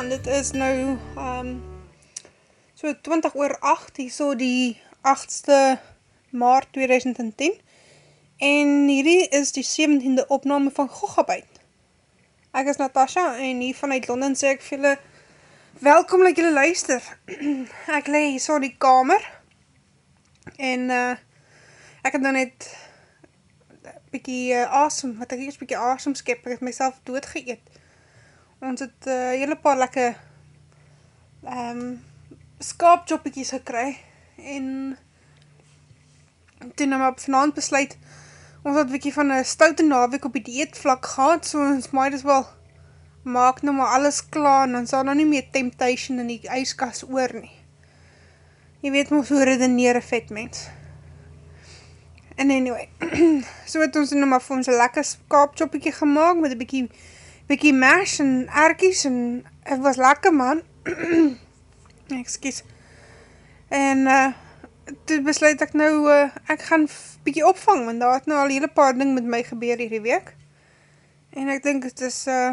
en dit is nou um, so 20 oor 8, hier so die 8ste maart 2010 en hierdie is die 17de opname van Gogabyt. Ek is Natasha en hier vanuit Londen sê ek vir julle welkom dat julle luister. ek le hier so die kamer en uh, ek het nou net bykie uh, awesome, wat ek eers bykie awesome skep, ek het myself doodgeëet ons het uh, hele paar lekker um, skaapjoppies gekry en toen nou op vanavond besluit ons het wiekie van een stoute naweek op die dieetvlak gehad so ons maak dus wel maak nou maar alles klaar en dan sal nou nie meer temptation in die ijskas oor nie. Jy weet maar hoe redeneer een vet mens. En anyway so het ons nou maar vir ons een lekker skaapjoppikie gemaakt met een bykie bykie mash en erkies en het was lekker man. Excuse. En uh, toe besluit ek nou, uh, ek gaan bykie opvang, want daar het nou al hele paar ding met my gebeur hierdie week. En ek dink het is uh,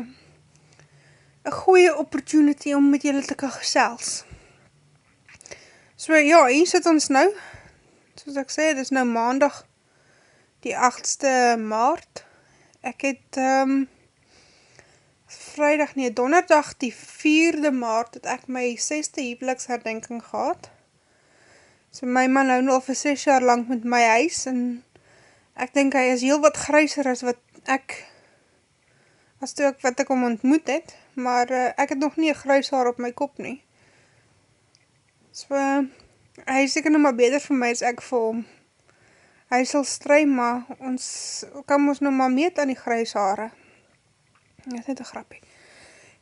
een goeie opportunity om met julle te kan gesels. So ja, hier sit ons nou. Soos ek sê, dit is nou maandag die 8ste maart. Ek het... Um, vrijdag nie, donderdag die 4de maart het ek my 6ste huweliksherdenking gehad. So my man nou al vir 6 jaar lang met my huis en ek denk hy is heel wat grijser as wat ek as toe ek wat ek om ontmoet het, maar uh, ek het nog nie een grijs haar op my kop nie. So uh, hy is seker nou maar beter vir my as ek vir hom. Hy sal strui, maar ons kan ons nou maar meet aan die grijs haare. Dit is een grapie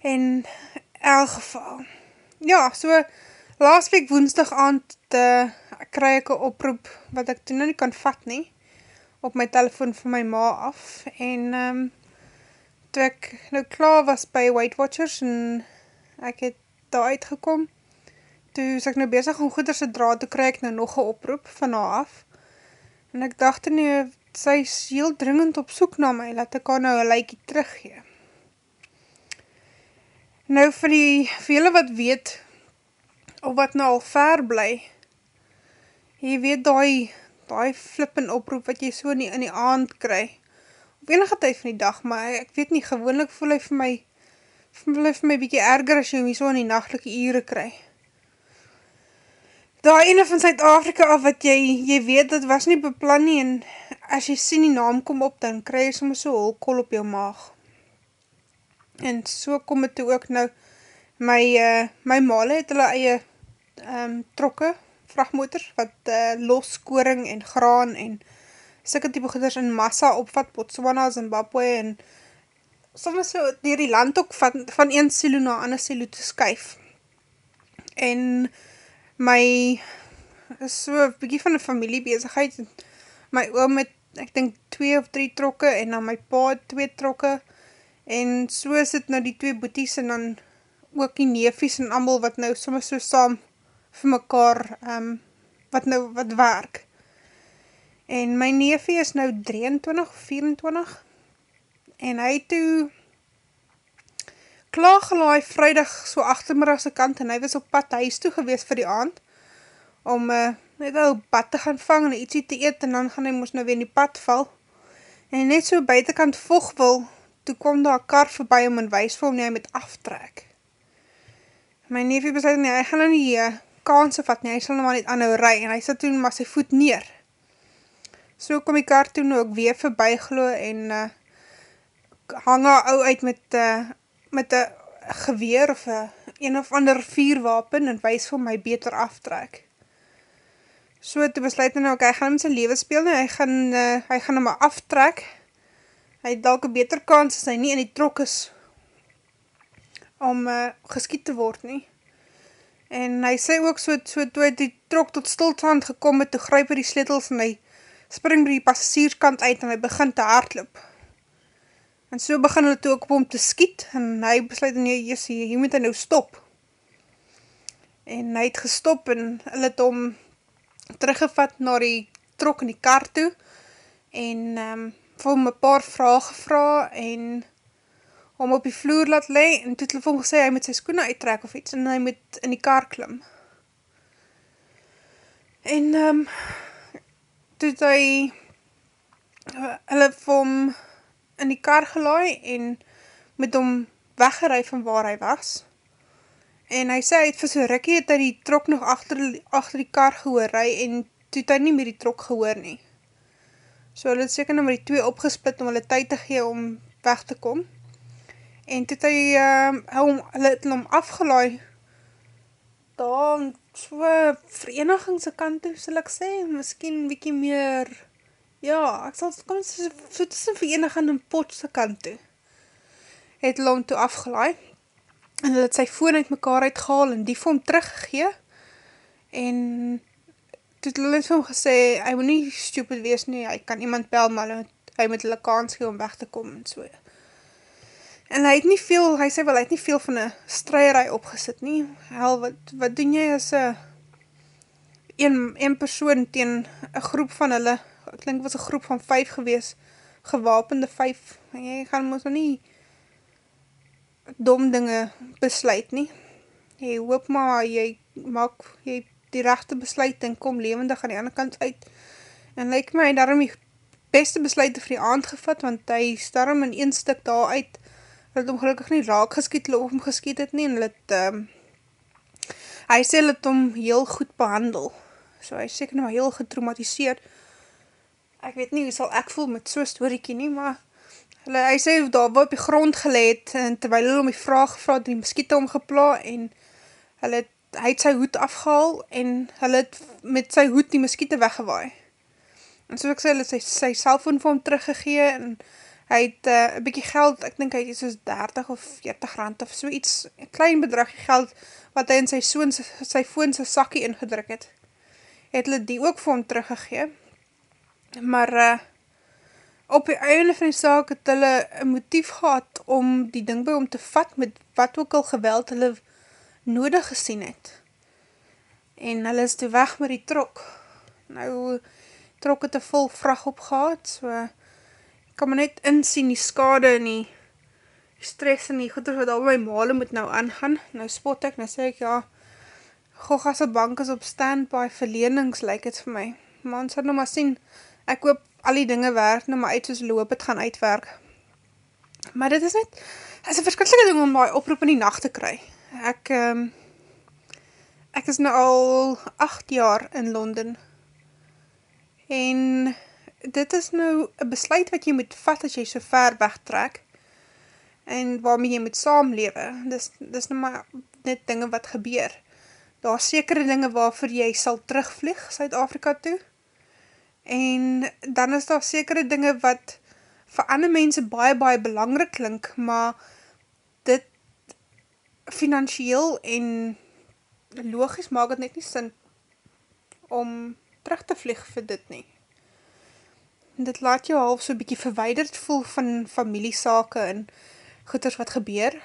en elk geval, ja, so, laas week woensdag aand, uh, kry ek een oproep, wat ek toen nou nie kan vat nie, op my telefoon van my ma af, en, um, toe ek nou klaar was by Weight Watchers, en ek het daar uitgekom, toe is ek nou bezig om goederse draad, toe kry ek nou nog een oproep van haar af, en ek dacht nie, sy is heel dringend op soek na my, laat ek haar nou een laikie teruggeen. Nou vir die vele wat weet, of wat nou al ver bly, jy weet die, die flip en oproep wat jy so in die, in die aand kry, op enige tyd van die dag, maar ek weet nie, gewoonlik voel hy vir my, voel hy vir my bykie erger as jy my so in die nachtelike ure kry. Daar ene van Zuid-Afrika af wat jy, jy weet, dat was nie beplan nie, en as jy sien die naam kom op, dan kry jy soms so holkol op jou maag. En so kom het toe ook nou, my, uh, my male het hulle eie um, trokke, vrachtmotor, wat uh, loskoring en graan en sikke type goeders in massa opvat, Botswana, Zimbabwe en soms so dier die land ook van, van een silo na ander silo te skuif. En my is so bykie van een familiebezigheid, my oom het, ek denk, twee of drie trokke en dan my pa twee trokke, en so het nou die twee boeties en dan ook die neefies en amal wat nou soms so saam vir mekaar um, wat nou wat werk. En my neefie is nou 23 of 24 en hy toe klaargelaai vrijdag so achtermiddagse kant en hy was op pad huis toe gewees vir die aand om uh, net al pad te gaan vang en ietsie te eet en dan gaan hy moes nou weer in die pad val en net so buitenkant voeg wil toe kom daar kar voorbij om en wees vir hom nie, hy moet aftrek. My neefie besluit nie, hy gaan nou nie uh, kansen vat nie, hy sal nou maar net aanhou rij, en hy sit toen maar sy voet neer. So kom die kar toen ook weer voorbij glo, en uh, hang haar ou uit met, uh, met een geweer, of uh, een of ander vierwapen, en wees vir my beter aftrek. So toe besluit hy nou, ok, hy gaan hem sy leven speel, en hy gaan, uh, hy gaan hem aftrek, hy het dalk een beter kans as hy nie in die trok is om uh, geskiet te word nie. En hy sê ook so, so toe hy die trok tot stilstand gekom het, toe gryp hy die sletels en hy spring by die passagierskant uit en hy begin te hardloop. En so begin hy toe ook om te skiet en hy besluit nee, yes, hier, moet hy nou stop. En hy het gestop en hy het om teruggevat na die trok in die kar toe en um, vir hom een paar vraag gevra en hom op die vloer laat lê en toe het hulle vir hom gesê hy moet sy skoene uittrek of iets en hy moet in die kar klim. En ehm um, toe het hy hulle vir hom in die kar gelaai en met hom weggery van waar hy was. En hy sê hy het vir so rukkie het hy die trok nog achter, achter die kar gehoor ry en toe het hy nie meer die trok gehoor nie. So hulle het seker nou met die twee opgesplit om hulle tyd te gee om weg te kom. En toe het hy, um, hom, hulle het hom afgelaai daar so verenigingse kant toe, sal ek sê, miskien bykie meer, ja, ek sal, kom so, so tussen vereniging en potse kant toe. Het hulle hom toe afgelaai en hulle het sy phone uit mekaar uitgehaal en die vir hom teruggegee en het hulle vir hom gesê, hy moet nie stupid wees nie, hy kan iemand bel, maar hy moet, hy moet hulle kans gee om weg te kom en so. En hy het nie veel, hy sê wel, hy het nie veel van een strijderij opgesit nie. Hel, wat, wat doen jy as een, een, een persoon teen een groep van hulle, ek het was een groep van vijf gewees, gewapende vijf, en jy gaan ons nou nie dom dinge besluit nie. Jy hoop maar, jy maak jy die rechte besluit en kom levendig aan die ander kant uit. En lyk my, hy daarom die beste besluit vir die aand gevat, want hy daarom in een stuk daar uit, hy het hom gelukkig nie raak geskiet, of hom geskiet het nie, en het, um, hy sê het hom heel goed behandel. So hy seker nou heel getraumatiseerd. Ek weet nie, hoe sal ek voel met so'n storiekie nie, maar Hulle, hy sê daar waar op die grond geleed en terwyl hulle om die vraag gevraag die muskiete omgepla en hulle het, hy het sy hoed afgehaal en hulle het met sy hoed die muskiete weggewaai. En soos ek sê, hulle het sy, sy cellfoon vir hom teruggegee en hy het uh, een bykie geld, ek denk hy het soos 30 of 40 rand of so iets, een klein bedragje geld wat hy in sy, soon, sy foon sy sakkie ingedruk het. Het hulle die ook vir hom teruggegee. Maar uh, op die einde van die saak het hulle een motief gehad om die ding by hom te vat met wat ook al geweld hulle nodig gesien het. En hulle is toe weg met die trok. Nou, trok het een vol vrag op gehad, so kan my net insien die skade en die, stress en die goeders wat al my male moet nou aangaan. Nou spot ek, nou sê ek, ja, gog as een bank is op standby verlenings, lyk het vir my. Maar ons het nou maar sien, ek hoop al die dinge werk nou maar uit soos loop het gaan uitwerk. Maar dit is net, is een verskrikkelijke ding om my oproep in die nacht te kry. Ek, um, ek is nou al 8 jaar in Londen en dit is nou een besluit wat jy moet vat as jy so ver wegtrek en waarmee jy moet saamlewe. Dis, dis nou maar net dinge wat gebeur. Daar is sekere dinge waarvoor jy sal terugvlieg, Suid-Afrika toe, en dan is daar sekere dinge wat vir ander mense baie baie belangrik klink, maar financieel en logisch maak het net nie sin om terug te vlieg vir dit nie. Dit laat jou half so bykie verweiderd voel van familiesake en goeders wat gebeur.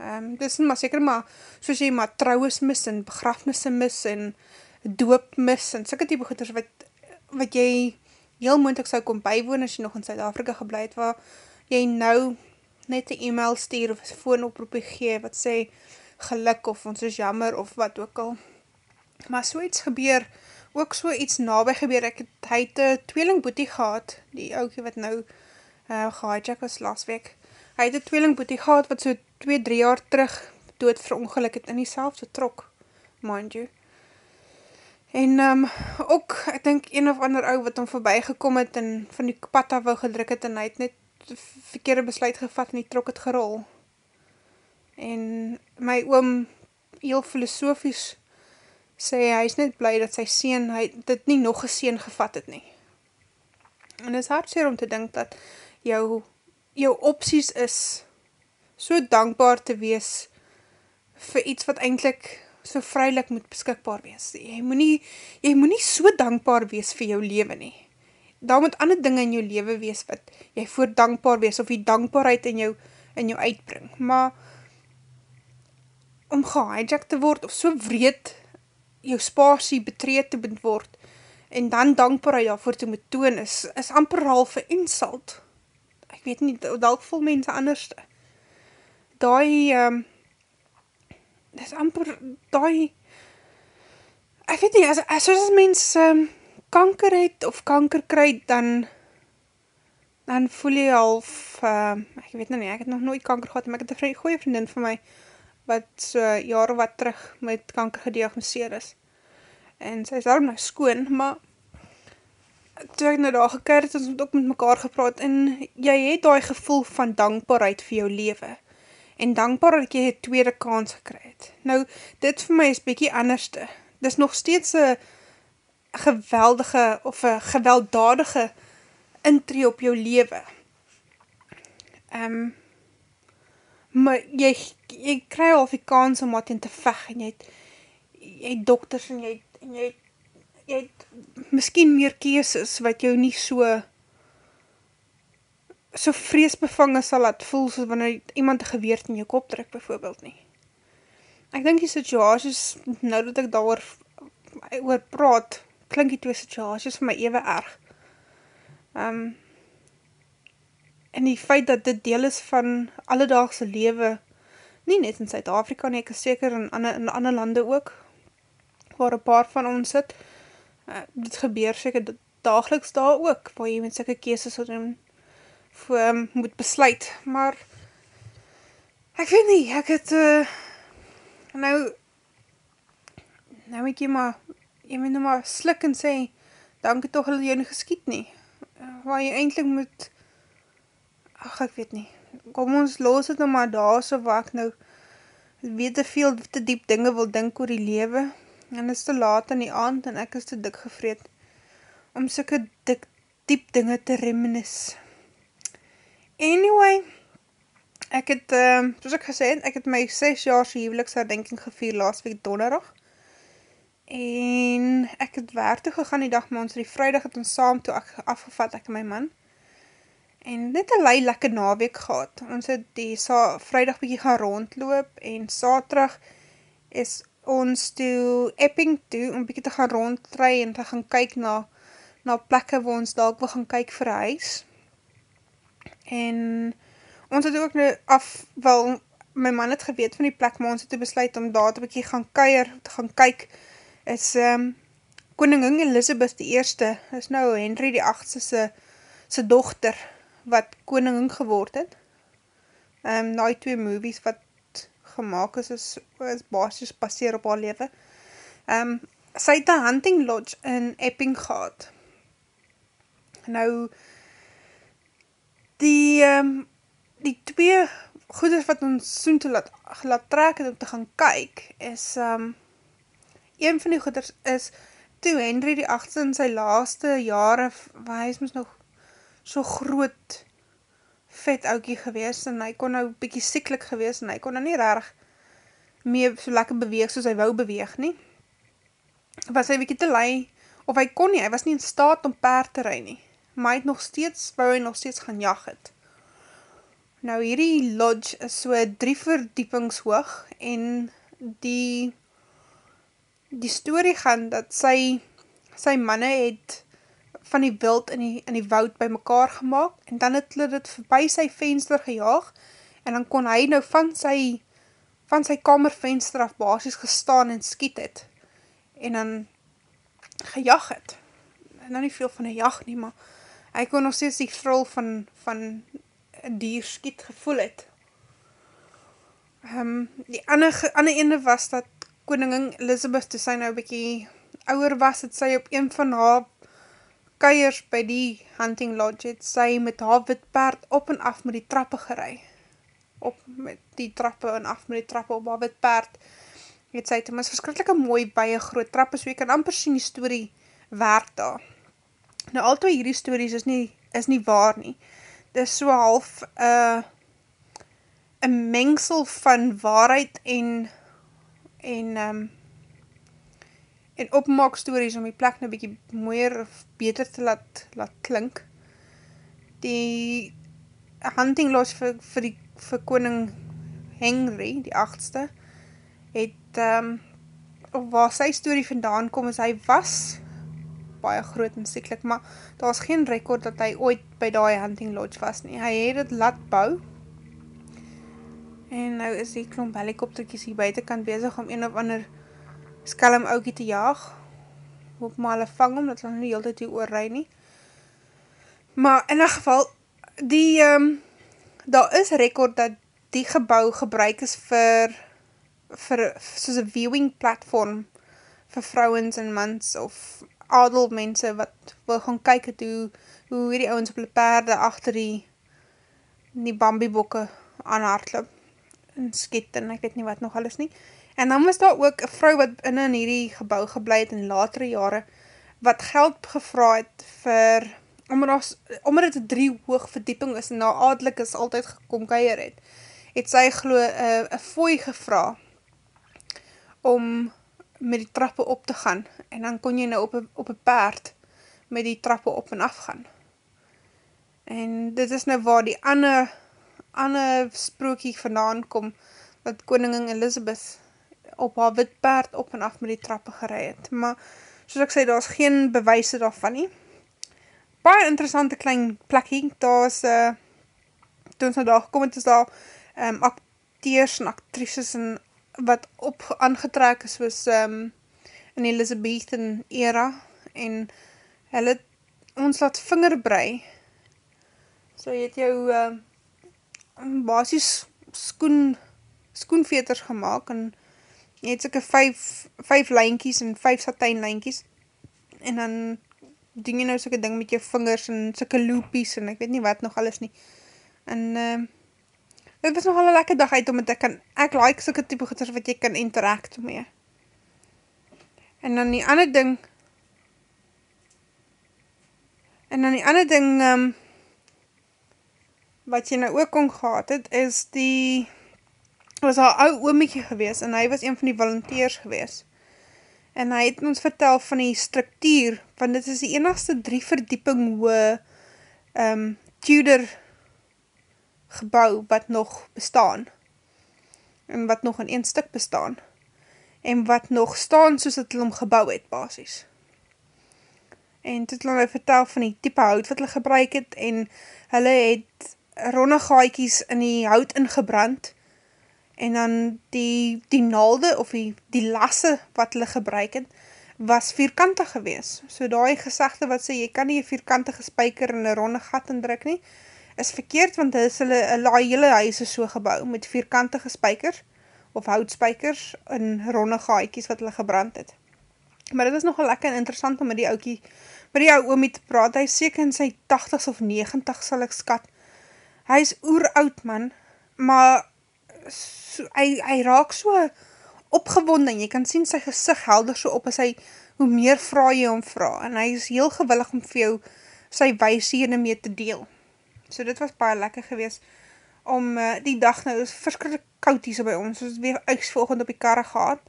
Um, dit is maar seker maar, soos jy maar trouwens mis en begrafnisse mis en doop mis en sikke type goeders wat wat jy heel moeilijk sou kom bywoon as jy nog in Zuid-Afrika gebleid waar jy nou net een e-mail stuur of een phone oproepie gee wat sê geluk of ons is jammer of wat ook al. Maar so iets gebeur, ook so iets nabij gebeur, ek het, hy het een tweelingboetie gehad, die oukie wat nou uh, gehijack was laas week, hy het een tweelingboetie gehad wat so 2-3 jaar terug dood verongeluk het in die selfde trok, mind you. En um, ook, ek dink een of ander ou wat hom voorbij gekom het en van die pad af wil gedruk het en hy het net verkeerde besluit gevat en die trok het gerol. En my oom, heel filosofies, sê hy is net blij dat sy sien, hy dit nie nog geseen gevat het nie. En het is hartseer om te dink dat jou, jou opties is so dankbaar te wees vir iets wat eindelijk so vrylik moet beskikbaar wees. Jy moet nie, jy moet nie so dankbaar wees vir jou leven nie. Daar moet ander dinge in jou leven wees wat jy voor dankbaar wees of die dankbaarheid in jou, in jou uitbring. Maar om gehijack te word of so wreed jou spasie betreed te word en dan dankbaarheid daarvoor te moet toon is, is amper halve insult. Ek weet nie, dalk vol mense anderste. die, um, dit is amper, die, ek weet nie, as, as, as mens um, kanker het, of kanker kryd, dan, dan voel jy half, uh, ek weet nou nie, ek het nog nooit kanker gehad, maar ek het een goeie vriendin van my, wat so jare wat terug met kanker gediagnoseer is. En sy is daarom nou skoon, maar toe ek nou daar gekeer het, ons het ook met mekaar gepraat, en jy het die gevoel van dankbaarheid vir jou leven en dankbaar dat jy een tweede kans gekry het. Nou, dit vir my is bykie anderste. Dit is nog steeds een geweldige of een gewelddadige intree op jou leven. Um, maar jy, jy kry al die kans om wat in te vech en jy het, jy het dokters en jy het, en jy het, jy het miskien meer keeses wat jou nie so so vreesbevange sal laat voel, soos wanneer iemand een geweerd in jou kop druk, bijvoorbeeld nie. Ek dink die situaties, nou dat ek daar oor praat, klink die twee situaties vir my ewe erg. Um, en die feit dat dit deel is van alledaagse lewe, nie net in Suid-Afrika nie, ek is seker in ander, in ander lande ook, waar een paar van ons sit, uh, dit gebeur seker dageliks daar ook, waar jy met sikke keeses wat doen, voor, um, moet besluit, maar ek weet nie, ek het uh, nou nou moet jy maar jy moet nou maar slik en sê dankie toch dat jy nie geskiet nie. Waar jy eindelijk moet ach ek weet nie. Kom ons los het nou maar daar so waar ek nou weet te veel te diep dinge wil dink oor die lewe. En is te laat in die aand en ek is te dik gevreed om syke dik diep dinge te reminis. Anyway, ek het, um, soos ek gesê ek het my 6 jaar huweliksherdenking gevier laas week donderdag. En ek het werk toe gegaan die dag, maar ons die vrijdag het ons saam toe afgevat, ek en my man. En dit een lei lekker naweek gehad. Ons het die vrijdag bykie gaan rondloop en saterdag is ons toe Epping toe om bykie te gaan rondtry en te gaan kyk na, na plekke waar ons dalk wil gaan kyk vir huis en ons het ook nou af, wel, my man het geweet van die plek, maar ons het besluit om daar te bykie gaan keier, te gaan kyk, is um, koningin Elizabeth die eerste, is nou Henry die achtste sy, sy dochter, wat koningin geword het. Um, na die twee movies wat gemaakt is, is, is basis baseer op haar leven. Um, sy het een hunting lodge in Epping gehad. Nou, die um, die twee goeders wat ons soen te laat, laat trek en om te gaan kyk, is um, een van die goeders is toe Henry die 8 in sy laaste jare, waar hy is mis nog so groot vet oukie gewees en hy kon nou bykie sieklik gewees en hy kon nou nie rarig mee so lekker beweeg soos hy wou beweeg nie. Was hy bykie te lei, of hy kon nie, hy was nie in staat om paard te rui nie maar hy het nog steeds, wou hy nog steeds gaan jag het. Nou hierdie lodge is so drie verdiepings hoog en die die story gaan dat sy sy manne het van die wild in die, in die woud by mekaar gemaakt en dan het hulle dit voorbij sy venster gejaag en dan kon hy nou van sy van sy kamervenster af basis gestaan en skiet het en dan gejag het nou nie veel van die jag nie, maar hy kon nog steeds die vrul van, van dier skiet gevoel het. Um, die ander, ander ene was dat koningin Elizabeth, toe sy nou bykie ouwer was, het sy op een van haar keiers by die hunting lodge, het sy met haar witpaard op en af met die trappe gerei. Op met die trappe en af met die trappe op haar witpaard, het sy, het is verskrikkelijk mooi baie groot trappe, so jy kan amper sien die story werk daar. Nou, al twee hierdie stories is nie, is nie waar nie. Dit is so half uh, een mengsel van waarheid en en um, en opmaak stories om die plek nou bykie mooier of beter te laat, laat klink. Die hunting los vir, vir, die, vir koning Henry, die achtste, het um, waar sy story vandaan kom is hy was baie groot en sieklik, maar daar was geen rekord dat hy ooit by die hunting lodge was nie. Hy het het laat bou, En nou is die klomp helikopterkies hier buitenkant bezig om een of ander skelm oukie te jaag. Hoop maar hulle vang om, dat hulle nie heel tyd hier oorrij nie. Maar in die geval, die, um, daar is rekord dat die gebouw gebruik is vir, vir soos een viewing platform vir vrouwens en mans of adel mense wat wil gaan kyk het hoe, hoe die ouwens op die paarde achter die, die bambiebokke aanhaardloop en skiet en ek weet nie wat nog alles nie. En dan was daar ook een vrou wat in in hierdie gebouw gebleid in latere jare wat geld gevra het vir omdat, omdat het een drie hoog verdieping is en na adelik is altyd gekom keier het, het sy glo eh, een fooi gevra om met die trappe op te gaan en dan kon jy nou op een, op een paard met die trappe op en af gaan. En dit is nou waar die ander, ander sprookie vandaan kom, wat koningin Elizabeth op haar wit paard op en af met die trappe gerei het. Maar soos ek sê, daar is geen bewijse daarvan nie. Baie interessante klein plekkie, daar is, uh, toe ons nou daar gekom het, is daar um, acteurs en actrices en wat op aangetrek is soos um, in Elizabethan era en hulle ons laat vingerbrei so jy het jou uh, basis skoen skoenveters gemaakt en jy het soke vijf, vijf lijnkies en vijf satijn lijnkies en dan doen jy nou soke ding met jou vingers en soke loopies en ek weet nie wat nog alles nie en uh, dit was nogal een lekker dag uit, omdat ek kan, ek like soke type goeders wat jy kan interact mee. En dan die ander ding, en dan die ander ding, um, wat jy nou ook kon gehad het, is die, was haar ou oomiekie gewees, en hy was een van die volunteers gewees. En hy het ons vertel van die structuur, want dit is die enigste drie verdieping hoe um, Tudor gebouw wat nog bestaan en wat nog in een stuk bestaan en wat nog staan soos het hulle om gebouw het basis. En dit hulle nou vertel van die type hout wat hulle gebruik het en hulle het ronde gaaikies in die hout ingebrand en dan die, die naalde of die, die lasse wat hulle gebruik het was vierkantig gewees. So daai gesegde wat sê, jy kan nie een vierkantige spijker in een ronde gat indruk nie, is verkeerd, want is hulle, hulle hele huis is so gebouw, met vierkantige spijkers, of houtspijkers, en ronde gaaikies wat hulle gebrand het. Maar dit is nogal lekker en interessant om met die oukie, met die ou oomie te praat, hy is seker in sy 80s of 90 sal ek skat, hy is oer oud man, maar so, hy, hy raak so opgewond en jy kan sien sy gezicht helder so op as hy, hoe meer vraag jy om vraag, en hy is heel gewillig om vir jou sy wijsheden mee te deel. So dit was baie lekker gewees om uh, die dag nou, is verskrikkelijk koud hier so by ons, ons weer uitsvolgend op die karre gehad,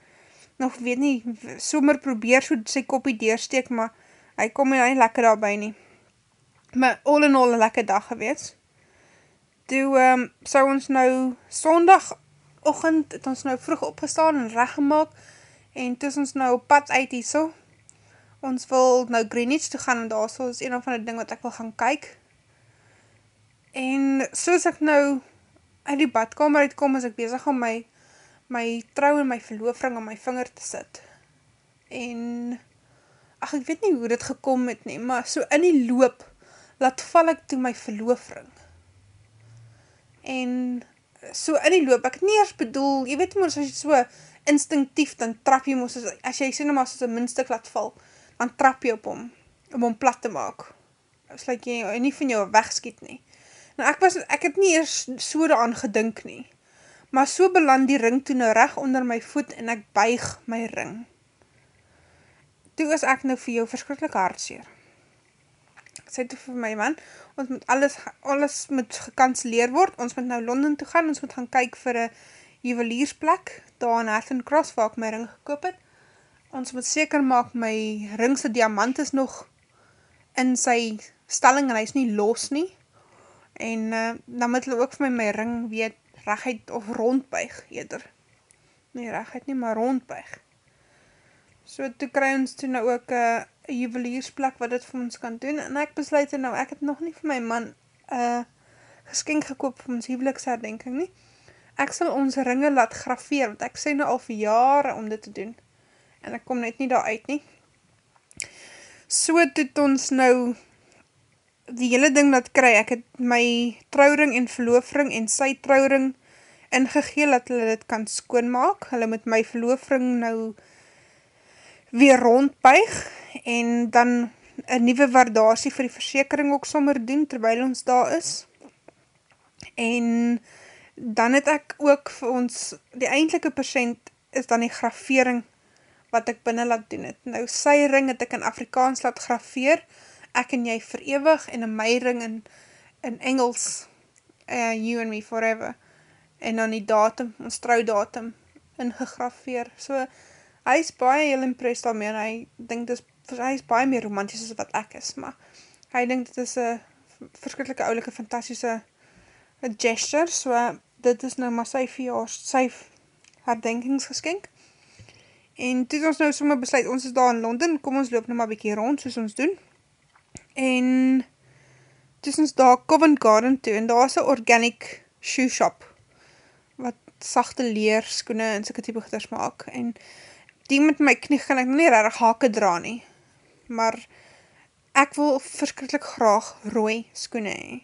nog weet nie, sommer probeer so sy kopie deursteek, maar hy kom nie lekker daarby nie. Maar all in all een lekker dag gewees. Toe um, sou ons nou sondag ochend, het ons nou vroeg opgestaan en rechtgemaak, en toe ons nou pad uit hier so. Ons wil nou Greenwich toe gaan, en daar so is een of ander ding wat ek wil gaan kyk, En soos ek nou uit die badkamer uitkom, is ek bezig om my, my trouw en my verloofring om my vinger te sit. En, ach, ek weet nie hoe dit gekom het nie, maar so in die loop, laat val ek toe my verloofring. En, so in die loop, ek het nie eers bedoel, jy weet moos, as jy so instinctief, dan trap jy moos, as jy sê nou maar soos een minstuk laat val, dan trap jy op hom, om hom plat te maak. As like jy nie van jou wegskiet nie. Nou ek was, ek het nie eers so daan gedink nie, maar so beland die ring toe nou recht onder my voet en ek buig my ring. Toe is ek nou vir jou verskrikkelijk hartseer. Sê toe vir my man, ons moet alles, alles moet gekanceleer word, ons moet nou Londen toe gaan, ons moet gaan kyk vir een juweliersplek, daar in Hatton Cross waar ek my ring gekoop het. Ons moet seker maak my ringse diamant is nog in sy stelling en hy is nie los nie en uh, dan moet hulle ook vir my my ring weet rechtheid of rondbuig eerder. Nee, rechtheid nie, maar rondbuig. So toe kry ons toe nou ook eh, een uh, juweliersplek wat dit vir ons kan doen. En ek besluit nou, ek het nog nie vir my man uh, geskink gekoop vir ons huweliksherdenking nie. ek sal ons ringe laat grafeer, want ek sê nou al vir jare om dit te doen, en ek kom net nie daar uit nie. So het ons nou die hele ding laat kry, ek het my trouwring en verloofring en sy trouwring ingegeel, dat hulle dit kan skoonmaak, hulle moet my verloofring nou weer rondbuig, en dan een nieuwe waardasie vir die versekering ook sommer doen, terwijl ons daar is, en dan het ek ook vir ons, die eindelike percent is dan die grafering wat ek binnen laat doen het. Nou sy ring het ek in Afrikaans laat grafeer, ek en jy verewig, en in my ring in, in Engels, uh, you and me forever, en dan die datum, ons trouwdatum, ingegrafeer. So, hy is baie heel impressed daarmee, en hy dink dis, hy is baie meer romantisch as wat ek is, maar hy dink dit is een verskrikkelijke oulike, fantastische gesture, so dit is nou maar sy verjaars, sy herdenkingsgeskenk. En toe ons nou somme besluit, ons is daar in Londen, kom ons loop nou maar bykie rond, soos ons doen. En toe ons daar Covent Garden toe, en daar is een organic shoe shop, wat sachte leer, skoene en soke type geders maak. En die met my knie gaan ek nou nie rarig hake dra nie, maar ek wil verskrikkelijk graag rooi skoene hee.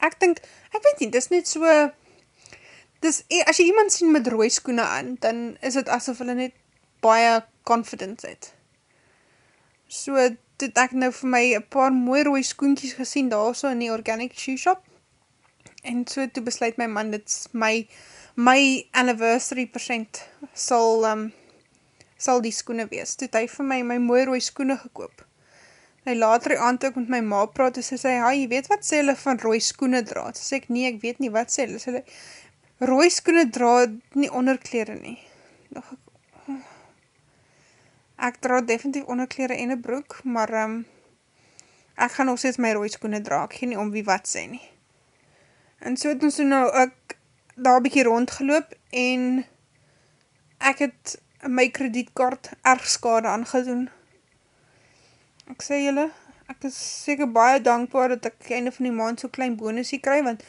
Ek dink, ek weet nie, dis net so, dis, e, as jy iemand sien met rooi skoene aan, dan is het asof hulle net baie confident het. So, het ek nou vir my een paar mooi rooi skoentjies gesien, daar so in die organic shoe shop, en so toe besluit my man, dit is my, my anniversary percent sal, um, sal die skoene wees. Toe het hy vir my my mooi rooi skoene gekoop. Hy later die aand ook met my ma praat, en sy sê, ha, jy weet wat sê hulle van rooi skoene dra? Toe sê ek, nee, ek weet nie wat sê hulle. Sy sê, rooi skoene dra nie onderkleren nie. Nog ek, oh. ek dra definitief onderkleren en een broek, maar um, ek gaan nog steeds my rooi skoene dra, ek gee nie om wie wat sê nie. En so het ons nou ek daar bykie rondgeloop en ek het my kredietkaart erg skade aangedoen. Ek sê julle, ek is seker baie dankbaar dat ek einde van die maand so klein bonusie kry, want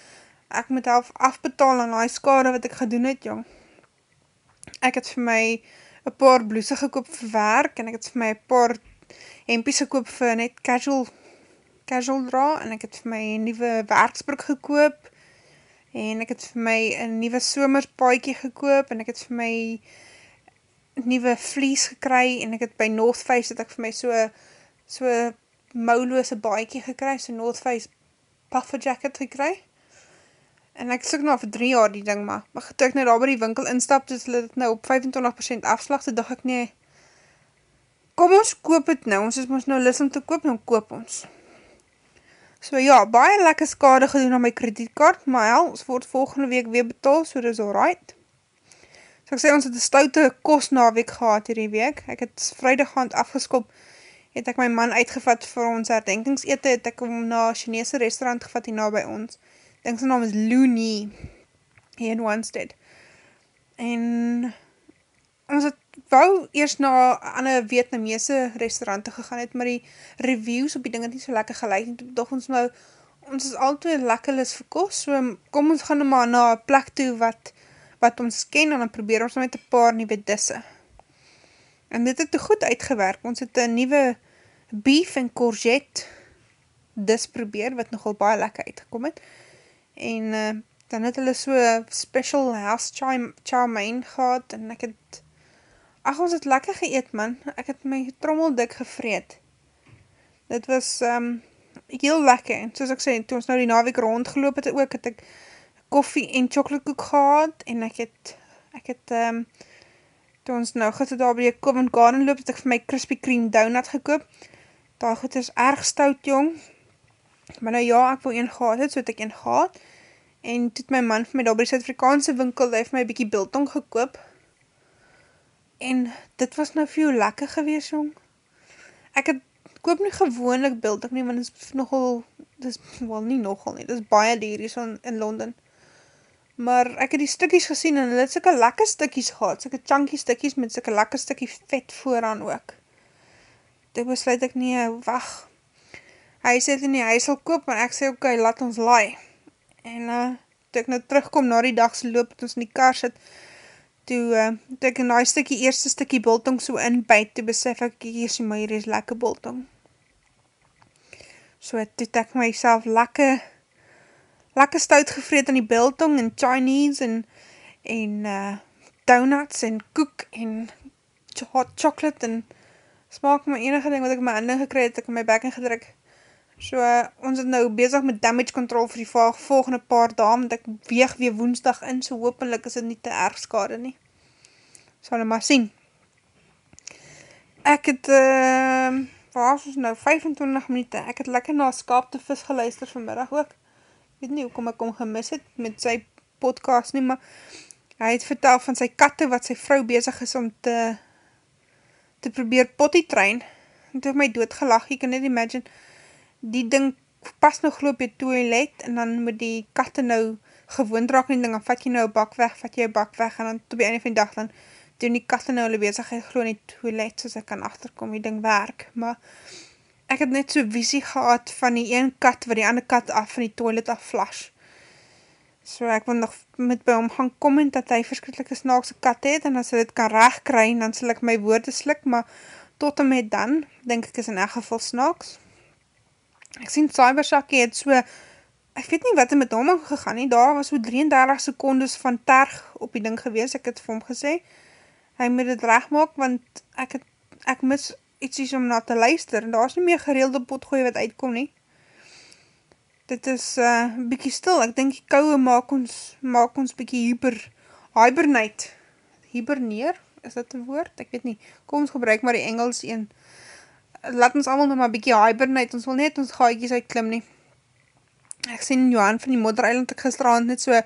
ek moet half afbetaal aan die skade wat ek gedoen het, jong. Ek het vir my een paar blouse gekoop vir werk, en ek het vir my een paar hempies gekoop vir net casual, casual dra, en ek het vir my een nieuwe werksbroek gekoop, en ek het vir my een nieuwe somerspaakie gekoop, en ek het vir my nieuwe vlies gekry, en ek het by North Face, het ek vir my so, so mouloose baiekie gekry, so North Face puffer jacket gekry, en ek soek nou vir 3 jaar die ding maar, maar toe ek nou daar by die winkel instap, dus hulle het nou op 25% afslag, toe dacht ek nie, kom ons koop het nou, ons is ons nou lis om te koop, dan koop ons. So ja, baie lekker skade gedoen aan my kredietkaart, maar ja, ons word volgende week weer betaal, so dit is alright. So ek sê, ons het een stoute kost na week gehad hierdie week, ek het vrijdaghand afgeskop, het ek my man uitgevat vir ons herdenkingsete, het ek om na Chinese restaurant gevat hier na by ons, denk sy naam is Looney, hier in Wanstead. En ons het wou eerst na ander Vietnamese restaurante gegaan het, maar die reviews op die ding het nie so lekker gelijk, en toe ons nou, ons is altyd lekker is vir kost, so kom ons gaan nou maar na plek toe wat, wat ons ken, en dan probeer ons nou met een paar nieuwe disse. En dit het te goed uitgewerk, ons het een nieuwe beef en courgette dis probeer, wat nogal baie lekker uitgekom het, en uh, dan het hulle so special house chow mein gehad, en ek het, ach, ons het lekker geëet, man, ek het my trommel dik gevreed, dit was um, heel lekker, en soos ek sê, toe ons nou die naweek rondgeloop het ook, het ek koffie en chocoladekoek gehad, en ek het, ek het, um, toe ons nou gister daar by die Covent Garden loop, het ek vir my Krispy Kreme donut gekoop, daar goed is erg stout, jong, maar nou ja, ek wil een gehad het, so het ek een gehad, en toet my man vir my daar by die Suid-Afrikaanse winkel, hy het my bykie biltong gekoop, en dit was nou veel lekker gewees, jong. Ek het, koop nie gewoonlik biltong nie, want dit is nogal, dit is, wel nie nogal nie, dit is baie dieries in, in Londen, maar ek het die stikkies gesien, en dit het sikke lekker stikkies gehad, sikke chunky stikkies, met sikke lekker stikkie vet vooraan ook. Dit besluit ek nie, wacht, hy sê het nie, hy sal koop, maar ek sê, ok, laat ons laai, en uh, toe ek nou terugkom na die dag se loop, het ons in die kar sit, toe, uh, toe ek in die stikkie, eerste stikkie biltong so inbijt, toe besef ek, hier sê my, hier is lekker biltong. So, toe het ek myself lekker, lekker stout gevreed in die biltong, en Chinese, en, en uh, donuts, en koek, en hot chocolate, en smaak my enige ding wat ek my handen gekry het, ek in my bekken gedruk, So, uh, ons het nou bezig met damage control vir die volgende paar daam, want ek weeg weer woensdag in, so hopelik is dit nie te erg skade nie. Sal nou maar sien. Ek het, uh, waar is ons nou, 25 minuut, ek het lekker na Skaap te Vis geluister vanmiddag ook. Weet nie hoekom ek hom gemis het met sy podcast nie, maar hy het vertel van sy katte wat sy vrou bezig is om te, te probeer potty train. En toe my doodgelag, jy kan net imagine, die ding pas nog geloof op jy toilet, en dan moet die katte nou gewoond raak en ding, dan vat jy nou bak weg, vat jy bak weg, en dan tot by einde van die dag, dan doen die katte nou hulle bezigheid geloof in die toilet, soos ek kan achterkom, die ding werk, maar ek het net so visie gehad van die een kat, wat die ander kat af van die toilet af flash, so ek wil nog met by hom gaan comment, dat hy verskrikkelijke snaakse kat het, en as hy dit kan recht kry, dan sal ek my woorde slik, maar tot en met dan, denk ek is in echt geval snaaks, ek sien Cybersakkie het so, ek weet nie wat er met hom gegaan nie, daar was so 33 secondes van terg op die ding gewees, ek het vir hom gesê, hy moet het recht maak, want ek, het, ek mis iets om na te luister, en daar is nie meer gereelde potgooi wat uitkom nie, dit is uh, bykie stil, ek denk die kouwe maak ons, maak ons bykie hyper, hibernate, hiberneer, is dit een woord? Ek weet nie, kom ons gebruik maar die Engels een, laat ons allemaal nog maar bykie hibernate, ons wil net ons gaaikies uitklim nie. Ek sien Johan van die Modder Island ek gisteravond net so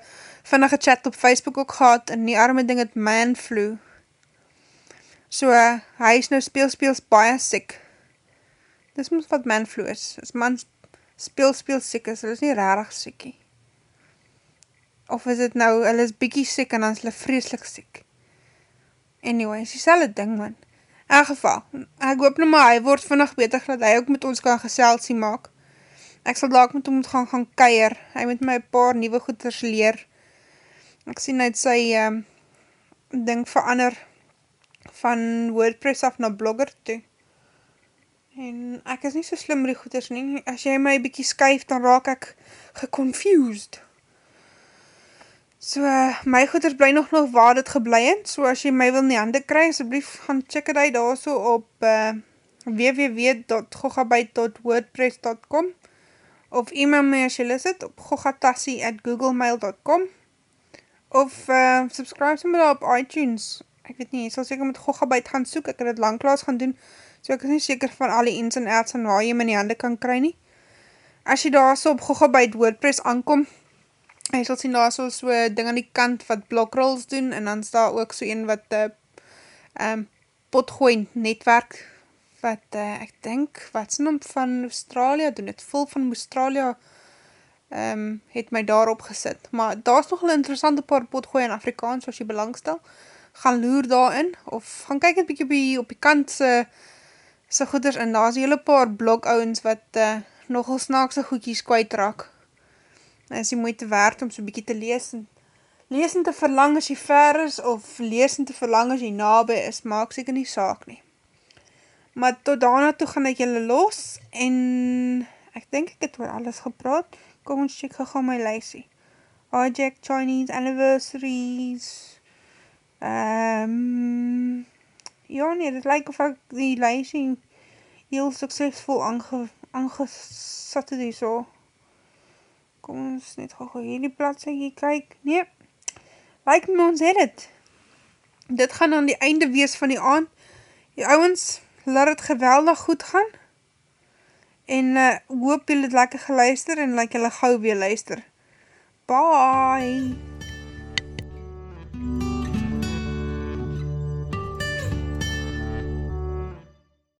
vinnige chat op Facebook ook gehad en die arme ding het man flu. So, hy is nou speel speels baie sick. Dis moest wat man flu is. As man speel speels sick is, hy is nie rarig sickie. Of is het nou, hy is bykie sick en dan is hy vreselik sick. Anyway, is die selle ding man. In geval, ek hoop nou maar, hy word vinnig beter, dat hy ook met ons kan geselsie maak. Ek sal daak met hom gaan gaan keier, hy moet my paar nieuwe goeders leer. Ek sien uit sy um, ding verander van WordPress af na Blogger toe. En ek is nie so slim met die goeders nie, as jy my bykie skuif, dan raak ek geconfused. So, uh, my goeders bly nog nog waar dit geblei het, so as jy my wil in die hande kry, asblief gaan check het uit daar so op uh, www.gogabyte.wordpress.com of e-mail my as jy lis het op gogatassie at googlemail.com of uh, subscribe so my daar op iTunes. Ek weet nie, jy sal seker met Gogabyte gaan soek, ek het het langklaas gaan doen, so ek is nie seker van al die ins en outs en waar jy my in die hande kan kry nie. As jy daar so op Gogabyte WordPress aankom, hy sal sien daar so so ding aan die kant wat blokrolls doen, en dan is daar ook so een wat uh, um, potgooi netwerk, wat uh, ek denk, wat is noem van Australië doen, het vol van Australië um, het my daarop gesit, maar daar is nog een interessante paar potgooi in Afrikaans, as jy belangstel, gaan loer daarin, of gaan kyk het bykie op die, op die kant se, se goeders, en daar is hele paar blokouwens wat uh, nogal snaakse goedjies kwijtraak, is die moeite waard om so bykie te lees en lees en te verlang as jy ver is of lees en te verlang as jy nabij is, maak seker nie saak nie. Maar tot daarna toe gaan ek julle los en ek denk ek het oor alles gepraat. Kom ons check gegaan my lysie. Hijack Chinese Anniversaries. Um, ja nee, dit lyk of ek die lysie heel suksesvol aange, aangesat het hier so kom ons net gauw hierdie pladsykje kyk, nee, like my ons het het, dit gaan aan die einde wees van die aand, die ouwens, laat het geweldig goed gaan, en uh, hoop jy het lekker geluister, en laat like jylle gauw weer luister, bye!